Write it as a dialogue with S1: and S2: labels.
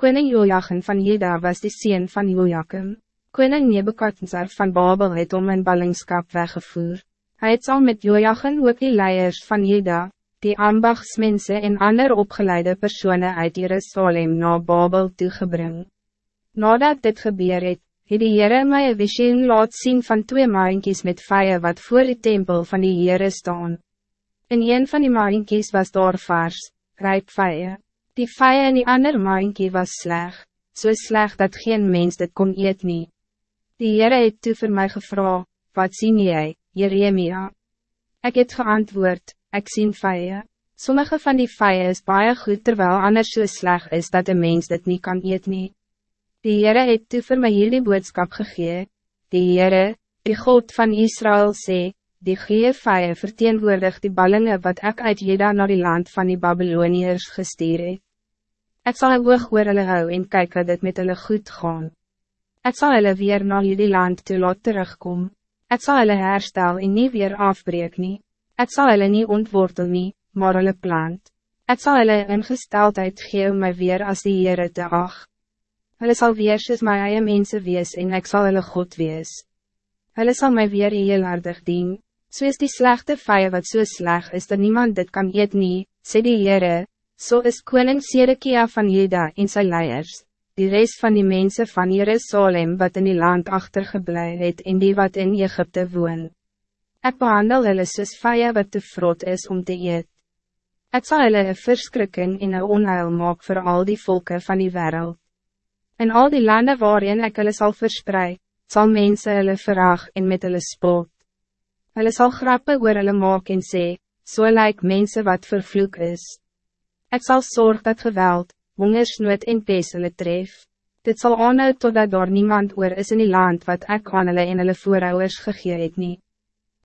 S1: Koning Joachim van Jeda was de sien van Joachim. Koning Nebukadnezar van Babel het om in ballingskap weggevoer. Hij het al met Joachim ook die leiers van Jeda, die ambachtsmense en ander opgeleide personen uit Jerusalem naar Babel toegebring. Nadat dit gebeur het, het die Heere my een visioen laat zien van twee maankies met vijien wat voor die tempel van die Heere staan. In een van die maankies was daar vars, rijp vijien. Die vijien in die ander maankie was sleg, so sleg dat geen mens dit kon eet nie. Die Heere het toe vir my gevra, wat sien jy, Jeremia? Ik het geantwoord, ik sien vijien. Sommige van die vijien is baie goed terwijl anders so sleg is dat een mens dit niet kan eet nie. Die Heere het toe vir my hierdie boodskap gegee, die Heere, die God van Israël sê, die gee vye verteenwoordig die ballingen wat ik uit Jeda naar die land van die Babyloniërs gestuur het. Ek sal een oog oor hulle hou en kyk wat dit met hulle goed gaan. Ek sal hulle weer na hierdie land toe laat terugkom. Ek sal hulle herstel en nie weer afbreek nie. Ek sal hulle nie ontwortel nie, maar hulle plant. Ek sal hulle ingesteldheid gee om my weer as die Heere te ag. Hulle sal wees soos my eie mense wees en ek sal hulle God wees. Hulle sal my weer heel aardig dien, soos die slechte vijie wat so sleg is dat niemand dit kan eet nie, sê die Heere, so is koning Sedekia van Juda en sy leiers, die rest van die mensen van Jerusalem wat in die land achtergeblij het en die wat in Egypte woon. Ek behandel hulle soos vijie wat te vrot is om te eet. Ek sal hulle een verskrikken en een onheil maak voor al die volken van die wereld. In al die landen waarin ik hulle zal verspreiden, zal mensen hulle verag en met hulle spot. Hulle zal grappen oor hulle maak en sê, so lyk mense wat vervloek is. Ik zal zorgen dat geweld, hongersnood en pes hulle tref. Dit zal aanhou totdat daar niemand oor is in die land wat ek aan hulle en hulle voorouders gegee het nie.